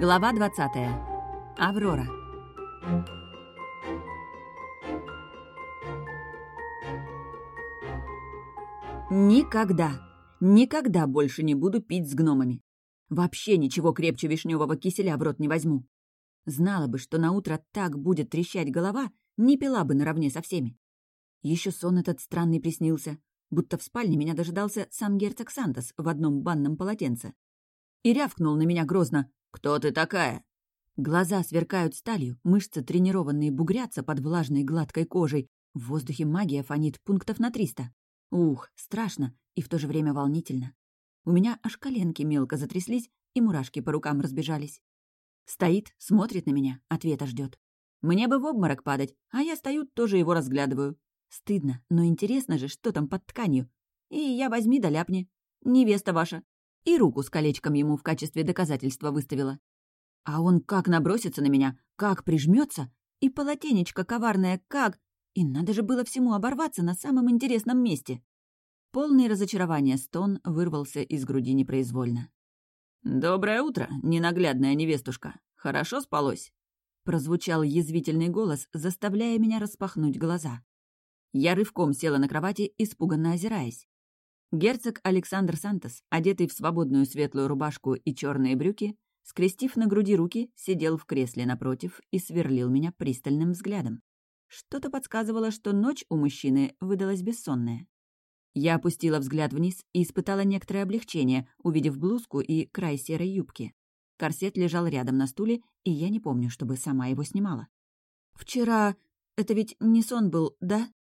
Глава 20. Аврора. Никогда, никогда больше не буду пить с гномами. Вообще ничего крепче вишневого киселя в рот не возьму. Знала бы, что на утро так будет трещать голова, не пила бы наравне со всеми. Еще сон этот странный приснился, будто в спальне меня дожидался сам герцог Сантос в одном банном полотенце. И рявкнул на меня грозно «Кто ты такая?» Глаза сверкают сталью, мышцы тренированные бугрятся под влажной гладкой кожей, в воздухе магия фонит пунктов на триста. Ух, страшно и в то же время волнительно. У меня аж коленки мелко затряслись, и мурашки по рукам разбежались. Стоит, смотрит на меня, ответа ждет. Мне бы в обморок падать, а я стою, тоже его разглядываю. Стыдно, но интересно же, что там под тканью. И я возьми да ляпни. Невеста ваша. И руку с колечком ему в качестве доказательства выставила. А он как набросится на меня, как прижмется, и полотенечко коварное как... И надо же было всему оборваться на самом интересном месте. Полный разочарования стон вырвался из груди непроизвольно. «Доброе утро, ненаглядная невестушка. Хорошо спалось?» Прозвучал язвительный голос, заставляя меня распахнуть глаза. Я рывком села на кровати, испуганно озираясь. Герцог Александр Сантос, одетый в свободную светлую рубашку и черные брюки, скрестив на груди руки, сидел в кресле напротив и сверлил меня пристальным взглядом. Что-то подсказывало, что ночь у мужчины выдалась бессонная. Я опустила взгляд вниз и испытала некоторое облегчение, увидев блузку и край серой юбки. Корсет лежал рядом на стуле, и я не помню, чтобы сама его снимала. «Вчера... Это ведь не сон был, да?»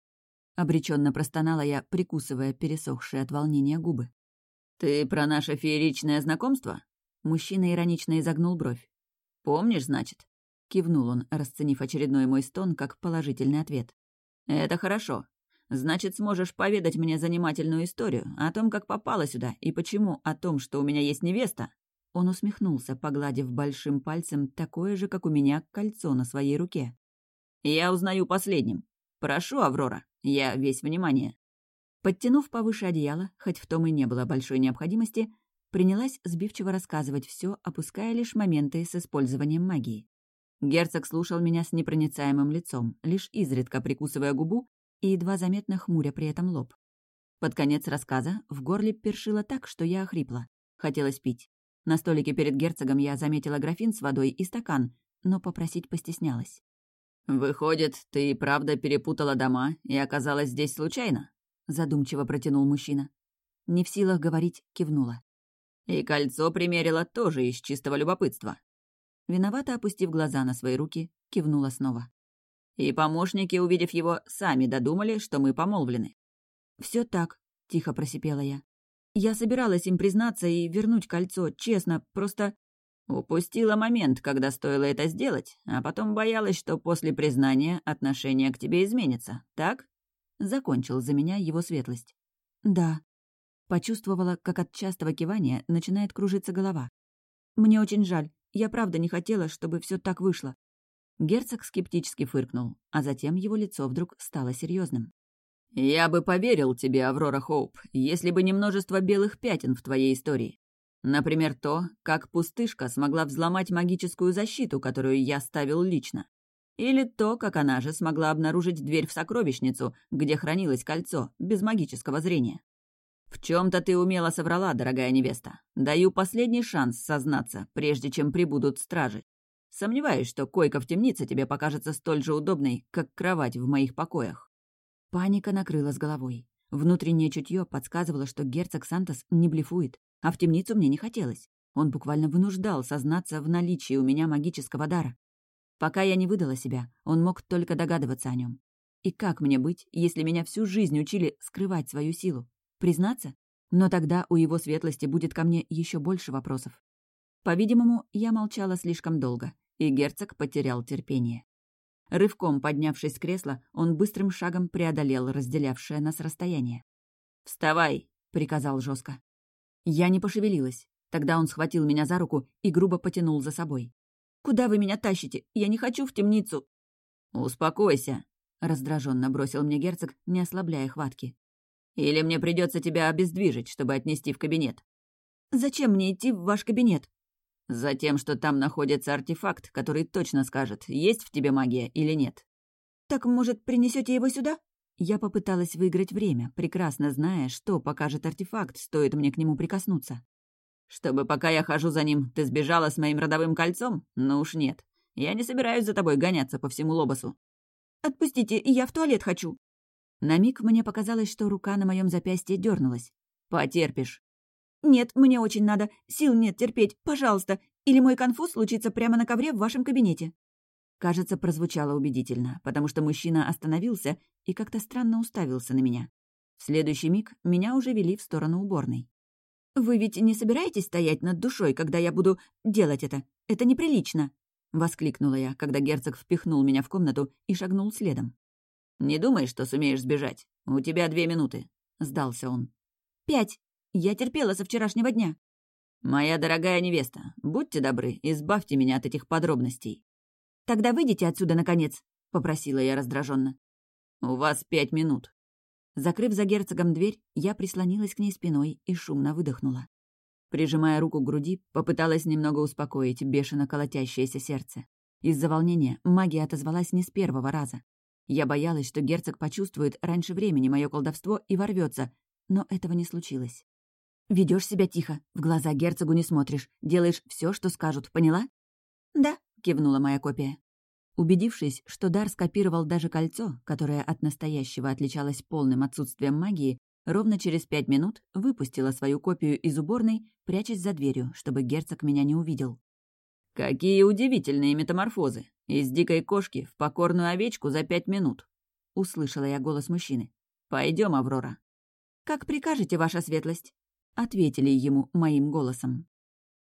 Обреченно простонала я, прикусывая пересохшие от волнения губы. «Ты про наше фееричное знакомство?» Мужчина иронично изогнул бровь. «Помнишь, значит?» Кивнул он, расценив очередной мой стон как положительный ответ. «Это хорошо. Значит, сможешь поведать мне занимательную историю о том, как попала сюда, и почему о том, что у меня есть невеста?» Он усмехнулся, погладив большим пальцем такое же, как у меня, кольцо на своей руке. «Я узнаю последним. Прошу, Аврора, я весь внимание». Подтянув повыше одеяло, хоть в том и не было большой необходимости, принялась сбивчиво рассказывать все, опуская лишь моменты с использованием магии. Герцог слушал меня с непроницаемым лицом, лишь изредка прикусывая губу и едва заметно хмуря при этом лоб. Под конец рассказа в горле першило так, что я охрипла. Хотелось пить. На столике перед герцогом я заметила графин с водой и стакан, но попросить постеснялась. «Выходит, ты и правда перепутала дома и оказалась здесь случайно?» задумчиво протянул мужчина. Не в силах говорить, кивнула. «И кольцо примерила тоже из чистого любопытства». Виновато опустив глаза на свои руки, кивнула снова. «И помощники, увидев его, сами додумали, что мы помолвлены». Все так», — тихо просипела я. «Я собиралась им признаться и вернуть кольцо, честно, просто...» Упустила момент, когда стоило это сделать, а потом боялась, что после признания отношение к тебе изменится, так? Закончил за меня его светлость. Да. Почувствовала, как от частого кивания начинает кружиться голова. Мне очень жаль. Я правда не хотела, чтобы все так вышло. Герцог скептически фыркнул, а затем его лицо вдруг стало серьезным. «Я бы поверил тебе, Аврора Хоуп, если бы не множество белых пятен в твоей истории. Например, то, как пустышка смогла взломать магическую защиту, которую я ставил лично. Или то, как она же смогла обнаружить дверь в сокровищницу, где хранилось кольцо, без магического зрения. В чем то ты умело соврала, дорогая невеста. Даю последний шанс сознаться, прежде чем прибудут стражи. Сомневаюсь, что койка в темнице тебе покажется столь же удобной, как кровать в моих покоях. Паника накрыла с головой. Внутреннее чутье подсказывало, что герцог Сантос не блефует. А в темницу мне не хотелось. Он буквально вынуждал сознаться в наличии у меня магического дара. Пока я не выдала себя, он мог только догадываться о нем. И как мне быть, если меня всю жизнь учили скрывать свою силу? Признаться? Но тогда у его светлости будет ко мне еще больше вопросов. По-видимому, я молчала слишком долго, и герцог потерял терпение. Рывком поднявшись с кресла, он быстрым шагом преодолел разделявшее нас расстояние. «Вставай!» — приказал жестко. Я не пошевелилась. Тогда он схватил меня за руку и грубо потянул за собой. «Куда вы меня тащите? Я не хочу в темницу!» «Успокойся», — раздраженно бросил мне герцог, не ослабляя хватки. «Или мне придется тебя обездвижить, чтобы отнести в кабинет». «Зачем мне идти в ваш кабинет?» Затем, что там находится артефакт, который точно скажет, есть в тебе магия или нет. Так, может, принесете его сюда? Я попыталась выиграть время, прекрасно зная, что покажет артефакт, стоит мне к нему прикоснуться. Чтобы пока я хожу за ним, ты сбежала с моим родовым кольцом? Ну уж нет. Я не собираюсь за тобой гоняться по всему лобосу. Отпустите, я в туалет хочу. На миг мне показалось, что рука на моем запястье дернулась. Потерпишь. «Нет, мне очень надо. Сил нет терпеть. Пожалуйста. Или мой конфуз случится прямо на ковре в вашем кабинете». Кажется, прозвучало убедительно, потому что мужчина остановился и как-то странно уставился на меня. В следующий миг меня уже вели в сторону уборной. «Вы ведь не собираетесь стоять над душой, когда я буду делать это? Это неприлично!» — воскликнула я, когда герцог впихнул меня в комнату и шагнул следом. «Не думай, что сумеешь сбежать. У тебя две минуты», — сдался он. «Пять!» Я терпела со вчерашнего дня». «Моя дорогая невеста, будьте добры, избавьте меня от этих подробностей». «Тогда выйдите отсюда, наконец», — попросила я раздраженно. «У вас пять минут». Закрыв за герцогом дверь, я прислонилась к ней спиной и шумно выдохнула. Прижимая руку к груди, попыталась немного успокоить бешено колотящееся сердце. Из-за волнения магия отозвалась не с первого раза. Я боялась, что герцог почувствует раньше времени мое колдовство и ворвется, но этого не случилось. Ведешь себя тихо, в глаза герцогу не смотришь, делаешь все, что скажут, поняла?» «Да», — кивнула моя копия. Убедившись, что дар скопировал даже кольцо, которое от настоящего отличалось полным отсутствием магии, ровно через пять минут выпустила свою копию из уборной, прячась за дверью, чтобы герцог меня не увидел. «Какие удивительные метаморфозы! Из дикой кошки в покорную овечку за пять минут!» — услышала я голос мужчины. Пойдем, Аврора». «Как прикажете, ваша светлость?» — ответили ему моим голосом.